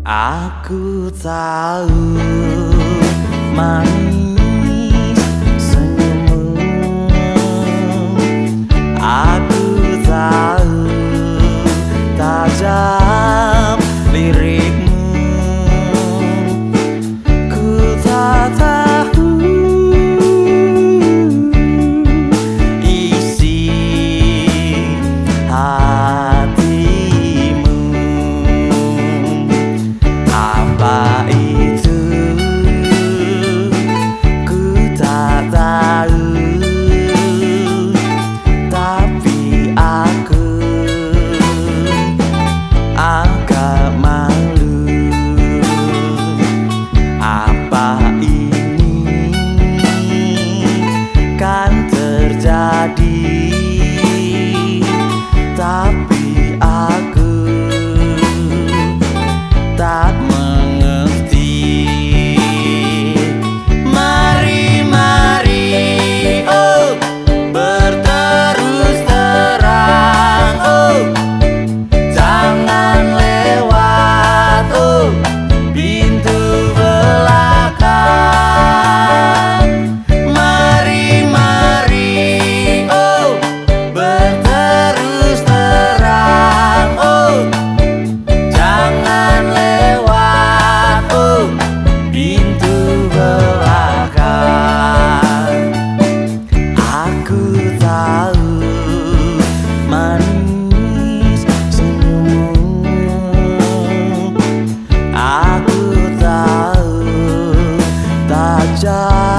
Aku tahu manis die